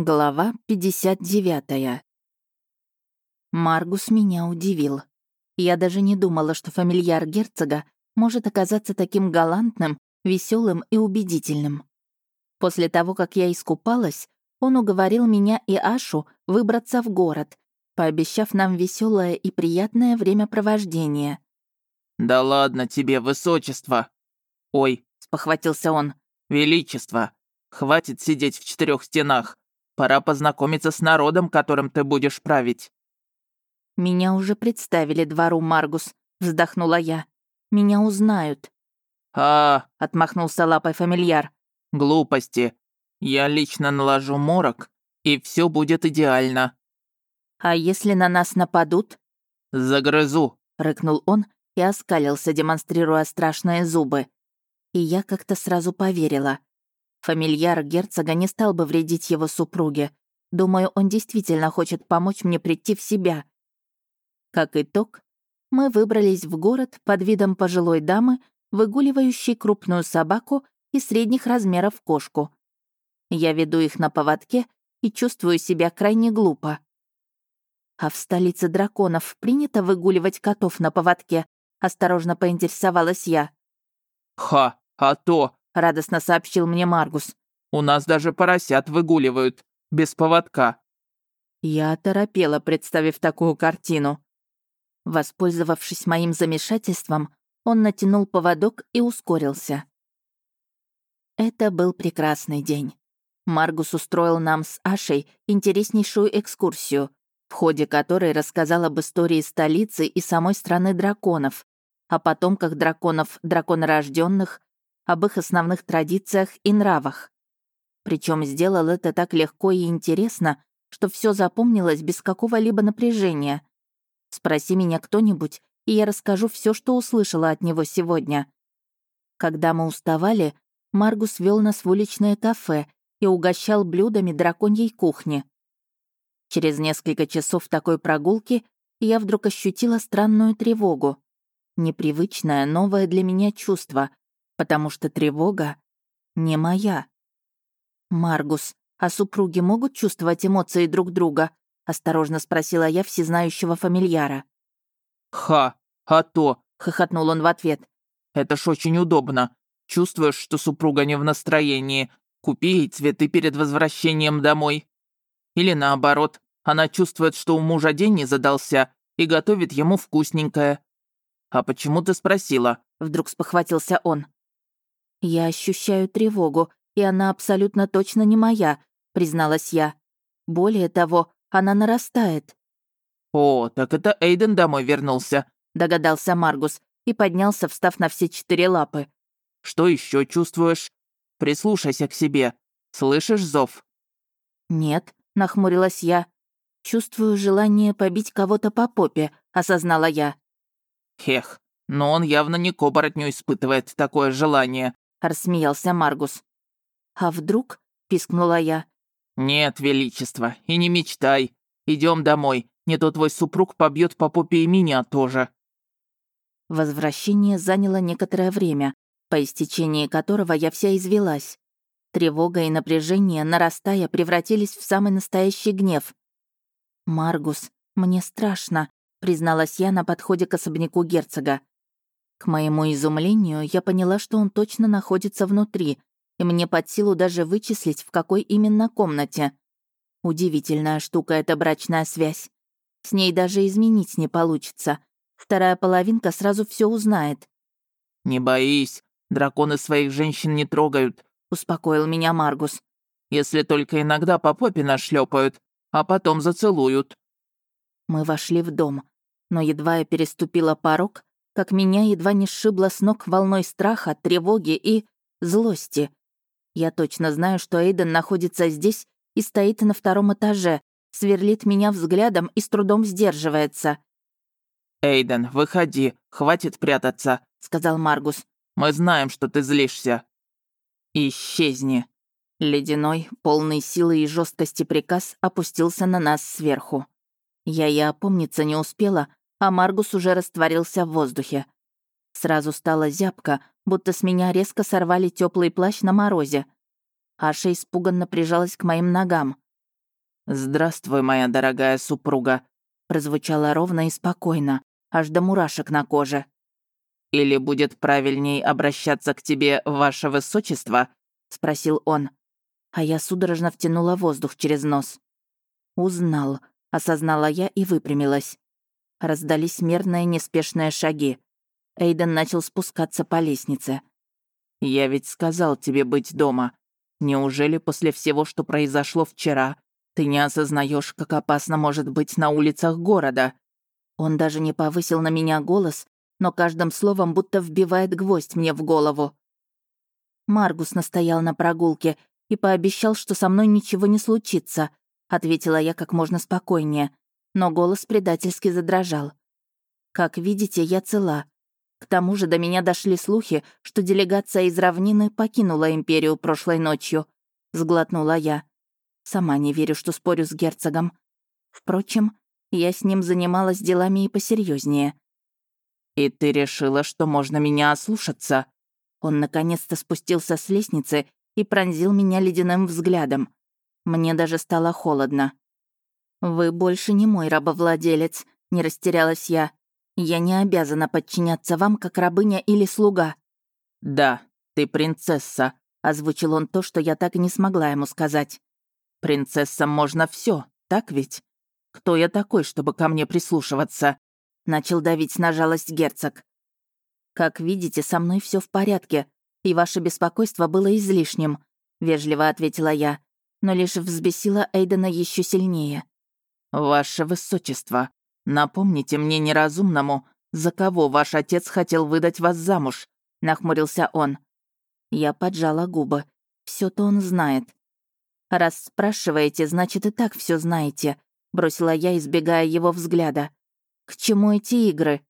Глава 59. Маргус меня удивил. Я даже не думала, что фамильяр герцога может оказаться таким галантным, веселым и убедительным. После того, как я искупалась, он уговорил меня и Ашу выбраться в город, пообещав нам веселое и приятное времяпровождение. «Да ладно тебе, высочество!» «Ой», — спохватился он, — «величество! Хватит сидеть в четырех стенах. Пора познакомиться с народом, которым ты будешь править». «Меня уже представили двору, Маргус», — вздохнула я. «Меня узнают». «А...» — отмахнулся лапой фамильяр. «Глупости. Я лично наложу морок, и все будет идеально». «А если на нас нападут?» «Загрызу», — рыкнул он и оскалился, демонстрируя страшные зубы. И я как-то сразу поверила. Фамильяр герцога не стал бы вредить его супруге. Думаю, он действительно хочет помочь мне прийти в себя. Как итог, мы выбрались в город под видом пожилой дамы, выгуливающей крупную собаку и средних размеров кошку. Я веду их на поводке и чувствую себя крайне глупо. А в столице драконов принято выгуливать котов на поводке, осторожно поинтересовалась я. «Ха, а то!» — радостно сообщил мне Маргус. «У нас даже поросят выгуливают, без поводка». Я оторопела, представив такую картину. Воспользовавшись моим замешательством, он натянул поводок и ускорился. Это был прекрасный день. Маргус устроил нам с Ашей интереснейшую экскурсию, в ходе которой рассказал об истории столицы и самой страны драконов, о потомках драконов драконорожденных, об их основных традициях и нравах. Причем сделал это так легко и интересно, что все запомнилось без какого-либо напряжения. Спроси меня кто-нибудь, и я расскажу все, что услышала от него сегодня. Когда мы уставали, Маргус вел нас в уличное кафе и угощал блюдами драконьей кухни. Через несколько часов такой прогулки я вдруг ощутила странную тревогу. Непривычное, новое для меня чувство, потому что тревога не моя. «Маргус, а супруги могут чувствовать эмоции друг друга?» — осторожно спросила я всезнающего фамильяра. «Ха, а то!» — хохотнул он в ответ. «Это ж очень удобно. Чувствуешь, что супруга не в настроении. Купи ей цветы перед возвращением домой. Или наоборот, она чувствует, что у мужа день не задался и готовит ему вкусненькое. А почему ты спросила?» Вдруг спохватился он. «Я ощущаю тревогу, и она абсолютно точно не моя», — призналась я. «Более того, она нарастает». «О, так это Эйден домой вернулся», — догадался Маргус и поднялся, встав на все четыре лапы. «Что еще чувствуешь? Прислушайся к себе. Слышишь зов?» «Нет», — нахмурилась я. «Чувствую желание побить кого-то по попе», — осознала я. «Хех, но он явно не к оборотню испытывает такое желание», — рассмеялся Маргус. «А вдруг?» — пискнула я. «Нет, Величество, и не мечтай. Идем домой, не то твой супруг побьет по попе и меня тоже». Возвращение заняло некоторое время, по истечении которого я вся извелась. Тревога и напряжение, нарастая, превратились в самый настоящий гнев. «Маргус, мне страшно», — призналась я на подходе к особняку герцога. К моему изумлению, я поняла, что он точно находится внутри, и мне под силу даже вычислить, в какой именно комнате. Удивительная штука эта брачная связь. С ней даже изменить не получится. Вторая половинка сразу все узнает. «Не боись, драконы своих женщин не трогают», — успокоил меня Маргус. «Если только иногда по попе нашлепают, а потом зацелуют». Мы вошли в дом, но едва я переступила порог, как меня едва не сшибло с ног волной страха, тревоги и злости. Я точно знаю, что Эйден находится здесь и стоит на втором этаже, сверлит меня взглядом и с трудом сдерживается. «Эйден, выходи, хватит прятаться», — сказал Маргус. «Мы знаем, что ты злишься». «Исчезни». Ледяной, полный силы и жесткости приказ опустился на нас сверху. Я и опомниться не успела, а Маргус уже растворился в воздухе. Сразу стала зябко, будто с меня резко сорвали теплый плащ на морозе. Аша испуганно прижалась к моим ногам. «Здравствуй, моя дорогая супруга», — прозвучало ровно и спокойно, аж до мурашек на коже. «Или будет правильней обращаться к тебе, ваше высочество?» — спросил он. А я судорожно втянула воздух через нос. «Узнал», — осознала я и выпрямилась. Раздались мерные неспешные шаги. Эйден начал спускаться по лестнице. «Я ведь сказал тебе быть дома. Неужели после всего, что произошло вчера, ты не осознаешь, как опасно может быть на улицах города. Он даже не повысил на меня голос, но каждым словом будто вбивает гвоздь мне в голову. Маргус настоял на прогулке и пообещал, что со мной ничего не случится, ответила я как можно спокойнее, но голос предательски задрожал. Как видите, я цела. К тому же до меня дошли слухи, что делегация из равнины покинула империю прошлой ночью. Сглотнула я. Сама не верю, что спорю с герцогом. Впрочем, я с ним занималась делами и посерьезнее. «И ты решила, что можно меня ослушаться?» Он наконец-то спустился с лестницы и пронзил меня ледяным взглядом. Мне даже стало холодно. «Вы больше не мой рабовладелец», — не растерялась я. «Я не обязана подчиняться вам, как рабыня или слуга». «Да, ты принцесса», — озвучил он то, что я так и не смогла ему сказать. Принцессам можно все, так ведь? Кто я такой, чтобы ко мне прислушиваться?» Начал давить на жалость герцог. «Как видите, со мной все в порядке, и ваше беспокойство было излишним», — вежливо ответила я, но лишь взбесила Эйдена еще сильнее. «Ваше высочество, напомните мне неразумному, за кого ваш отец хотел выдать вас замуж?» — нахмурился он. Я поджала губы. все то он знает. «Раз спрашиваете, значит, и так все знаете», — бросила я, избегая его взгляда. «К чему эти игры?»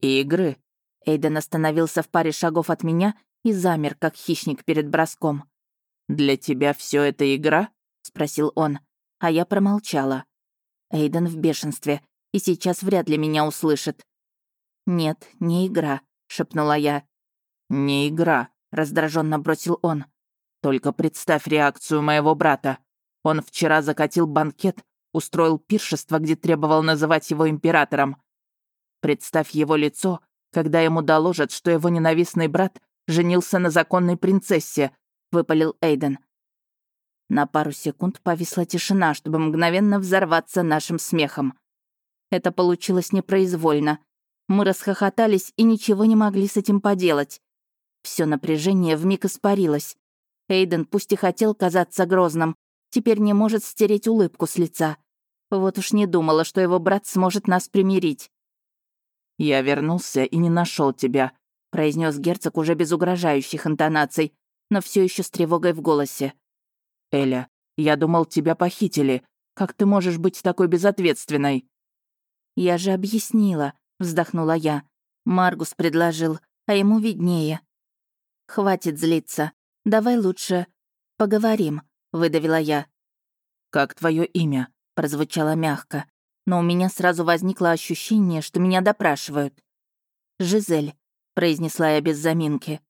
«Игры?» Эйден остановился в паре шагов от меня и замер, как хищник перед броском. «Для тебя все это игра?» — спросил он, а я промолчала. Эйден в бешенстве, и сейчас вряд ли меня услышит. «Нет, не игра», — шепнула я. «Не игра», — раздраженно бросил он. Только представь реакцию моего брата. Он вчера закатил банкет, устроил пиршество, где требовал называть его императором. Представь его лицо, когда ему доложат, что его ненавистный брат женился на законной принцессе, выпалил Эйден. На пару секунд повисла тишина, чтобы мгновенно взорваться нашим смехом. Это получилось непроизвольно. Мы расхохотались и ничего не могли с этим поделать. Все напряжение вмиг испарилось. Эйден, пусть и хотел казаться грозным, теперь не может стереть улыбку с лица. Вот уж не думала, что его брат сможет нас примирить. «Я вернулся и не нашел тебя», — произнес герцог уже без угрожающих интонаций, но все еще с тревогой в голосе. «Эля, я думал, тебя похитили. Как ты можешь быть такой безответственной?» «Я же объяснила», — вздохнула я. Маргус предложил, а ему виднее. «Хватит злиться. «Давай лучше поговорим», — выдавила я. «Как твое имя?» — прозвучало мягко, но у меня сразу возникло ощущение, что меня допрашивают. «Жизель», — произнесла я без заминки.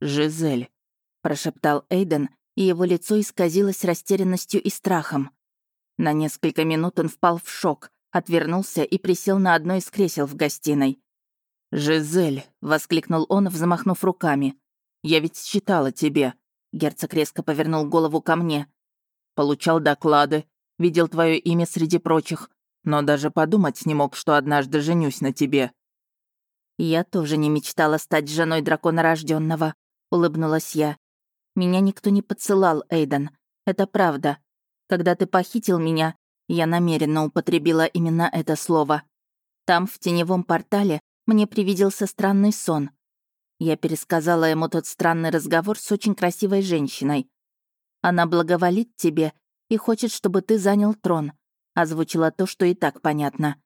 «Жизель», — прошептал Эйден, и его лицо исказилось растерянностью и страхом. На несколько минут он впал в шок, отвернулся и присел на одно из кресел в гостиной. «Жизель!» — воскликнул он, взмахнув руками. Я ведь считала тебе». Герцог резко повернул голову ко мне. «Получал доклады, видел твое имя среди прочих, но даже подумать не мог, что однажды женюсь на тебе». «Я тоже не мечтала стать женой дракона рожденного, улыбнулась я. «Меня никто не подсылал, Эйден. Это правда. Когда ты похитил меня, я намеренно употребила именно это слово. Там, в теневом портале, мне привиделся странный сон. Я пересказала ему тот странный разговор с очень красивой женщиной. «Она благоволит тебе и хочет, чтобы ты занял трон», озвучила то, что и так понятно.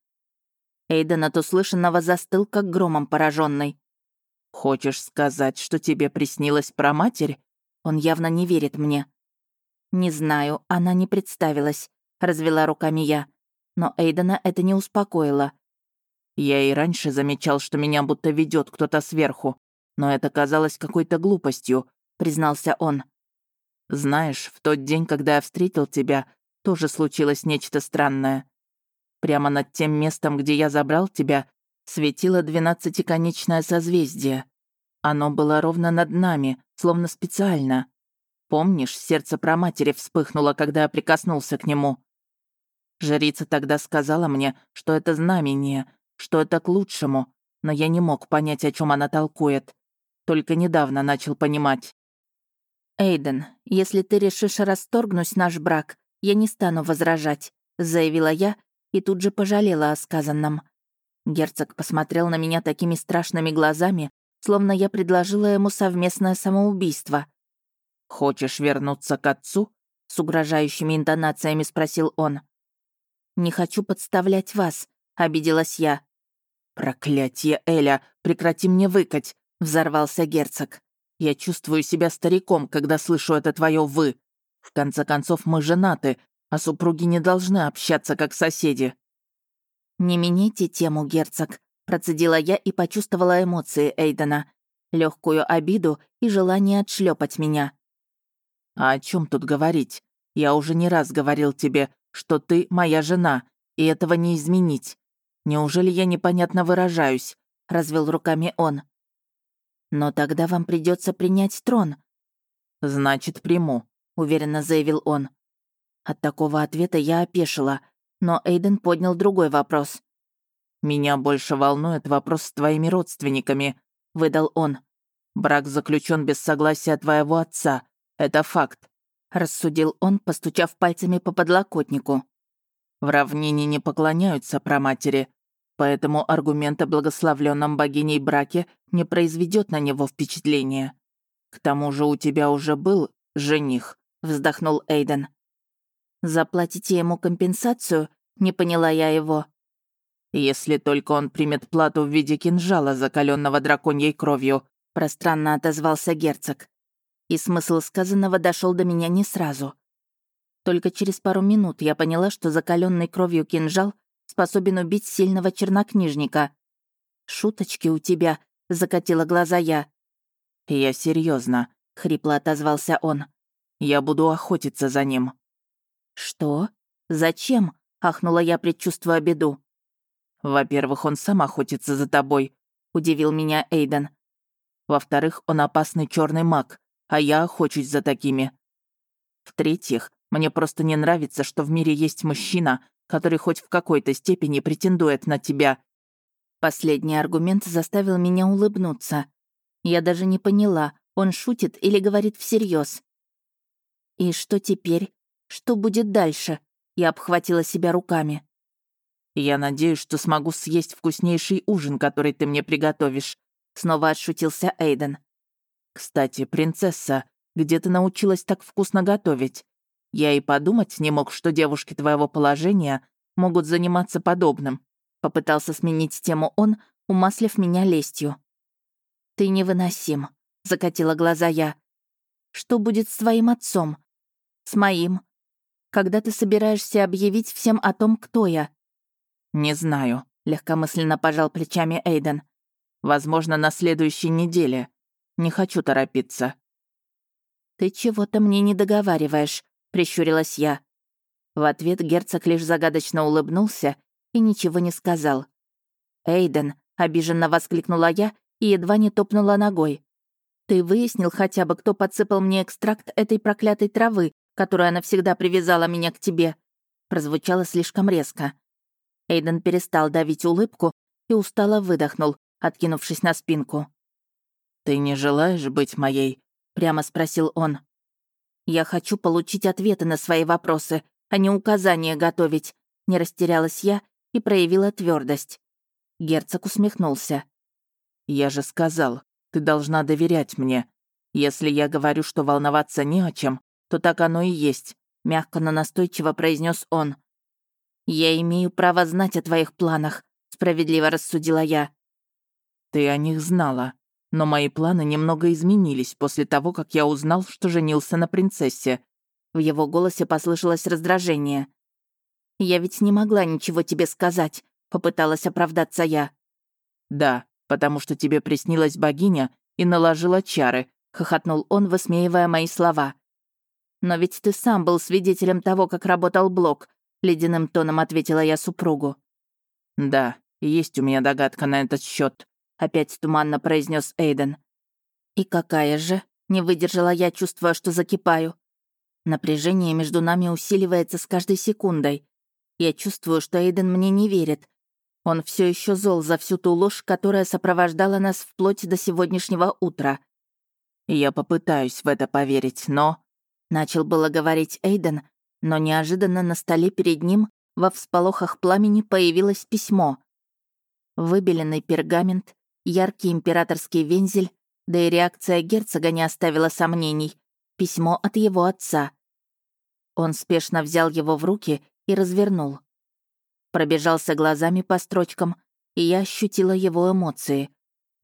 Эйден от услышанного застыл, как громом пораженный. «Хочешь сказать, что тебе приснилось про матерь?» Он явно не верит мне. «Не знаю, она не представилась», — развела руками я. Но Эйдена это не успокоило. Я и раньше замечал, что меня будто ведет кто-то сверху, но это казалось какой-то глупостью», — признался он. «Знаешь, в тот день, когда я встретил тебя, тоже случилось нечто странное. Прямо над тем местом, где я забрал тебя, светило двенадцатиконечное созвездие. Оно было ровно над нами, словно специально. Помнишь, сердце про матери вспыхнуло, когда я прикоснулся к нему? Жрица тогда сказала мне, что это знамение, что это к лучшему, но я не мог понять, о чем она толкует. Только недавно начал понимать. «Эйден, если ты решишь расторгнуть наш брак, я не стану возражать», — заявила я и тут же пожалела о сказанном. Герцог посмотрел на меня такими страшными глазами, словно я предложила ему совместное самоубийство. «Хочешь вернуться к отцу?» — с угрожающими интонациями спросил он. «Не хочу подставлять вас», — обиделась я. «Проклятье, Эля, прекрати мне выкать!» — взорвался герцог. «Я чувствую себя стариком, когда слышу это твое «вы». В конце концов, мы женаты, а супруги не должны общаться как соседи». «Не меняйте тему, герцог», — процедила я и почувствовала эмоции Эйдена, легкую обиду и желание отшлепать меня. «А о чем тут говорить? Я уже не раз говорил тебе, что ты моя жена, и этого не изменить. Неужели я непонятно выражаюсь?» — развел руками он. «Но тогда вам придется принять трон». «Значит, приму», — уверенно заявил он. От такого ответа я опешила, но Эйден поднял другой вопрос. «Меня больше волнует вопрос с твоими родственниками», — выдал он. «Брак заключен без согласия твоего отца. Это факт», — рассудил он, постучав пальцами по подлокотнику. «В равнине не поклоняются праматери, поэтому аргумент о благословленном богиней браке не произведет на него впечатления. К тому же у тебя уже был жених», — вздохнул Эйден. «Заплатите ему компенсацию?» — не поняла я его. «Если только он примет плату в виде кинжала, закаленного драконьей кровью», — пространно отозвался герцог. И смысл сказанного дошел до меня не сразу. Только через пару минут я поняла, что закаленный кровью кинжал способен убить сильного чернокнижника. «Шуточки у тебя», — закатила глаза я. «Я серьезно, хрипло отозвался он. «Я буду охотиться за ним». «Что? Зачем?» — ахнула я, предчувствуя беду. «Во-первых, он сам охотится за тобой», — удивил меня Эйден. «Во-вторых, он опасный черный маг, а я охочусь за такими. В-третьих, мне просто не нравится, что в мире есть мужчина, который хоть в какой-то степени претендует на тебя». Последний аргумент заставил меня улыбнуться. Я даже не поняла, он шутит или говорит всерьез. «И что теперь? Что будет дальше?» Я обхватила себя руками. «Я надеюсь, что смогу съесть вкуснейший ужин, который ты мне приготовишь», — снова отшутился Эйден. «Кстати, принцесса, где ты научилась так вкусно готовить? Я и подумать не мог, что девушки твоего положения могут заниматься подобным. Попытался сменить тему он, умаслив меня лестью. «Ты невыносим», — закатила глаза я. «Что будет с твоим отцом? С моим? Когда ты собираешься объявить всем о том, кто я?» «Не знаю», — легкомысленно пожал плечами Эйден. «Возможно, на следующей неделе. Не хочу торопиться». «Ты чего-то мне не договариваешь», — прищурилась я. В ответ герцог лишь загадочно улыбнулся и ничего не сказал. «Эйден», — обиженно воскликнула я и едва не топнула ногой. «Ты выяснил хотя бы, кто подсыпал мне экстракт этой проклятой травы, которая навсегда привязала меня к тебе?» Прозвучало слишком резко. Эйден перестал давить улыбку и устало выдохнул, откинувшись на спинку. «Ты не желаешь быть моей?» — прямо спросил он. «Я хочу получить ответы на свои вопросы, а не указания готовить», — не растерялась я и проявила твердость. Герцог усмехнулся. «Я же сказал, ты должна доверять мне. Если я говорю, что волноваться не о чем, то так оно и есть», — мягко, но настойчиво произнес он. «Я имею право знать о твоих планах», — справедливо рассудила я. «Ты о них знала», но мои планы немного изменились после того, как я узнал, что женился на принцессе. В его голосе послышалось раздражение. «Я ведь не могла ничего тебе сказать», — попыталась оправдаться я. «Да, потому что тебе приснилась богиня и наложила чары», — хохотнул он, высмеивая мои слова. Но ведь ты сам был свидетелем того, как работал блок», — ледяным тоном ответила я супругу. «Да, есть у меня догадка на этот счет, опять туманно произнес Эйден. «И какая же?» — не выдержала я, чувствуя, что закипаю. Напряжение между нами усиливается с каждой секундой. Я чувствую, что Эйден мне не верит. Он все еще зол за всю ту ложь, которая сопровождала нас вплоть до сегодняшнего утра. Я попытаюсь в это поверить, но... Начал было говорить Эйден, но неожиданно на столе перед ним во всполохах пламени появилось письмо. Выбеленный пергамент, яркий императорский вензель, да и реакция герцога не оставила сомнений. Письмо от его отца. Он спешно взял его в руки и развернул. Пробежался глазами по строчкам, и я ощутила его эмоции.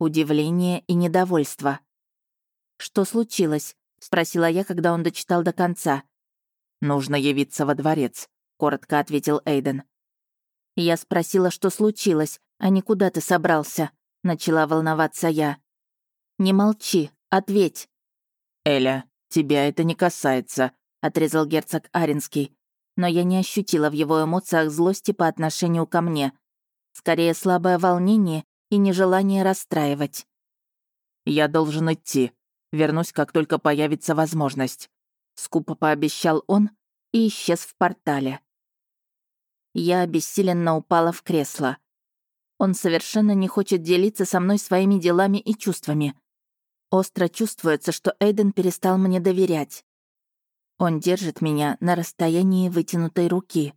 Удивление и недовольство. «Что случилось?» — спросила я, когда он дочитал до конца. «Нужно явиться во дворец», — коротко ответил Эйден. Я спросила, что случилось, а не куда ты собрался. Начала волноваться я. «Не молчи, ответь». «Эля, тебя это не касается», — отрезал герцог Аренский. Но я не ощутила в его эмоциях злости по отношению ко мне. Скорее, слабое волнение и нежелание расстраивать. «Я должен идти», Вернусь, как только появится возможность», — скупо пообещал он и исчез в портале. Я обессиленно упала в кресло. Он совершенно не хочет делиться со мной своими делами и чувствами. Остро чувствуется, что Эйден перестал мне доверять. Он держит меня на расстоянии вытянутой руки.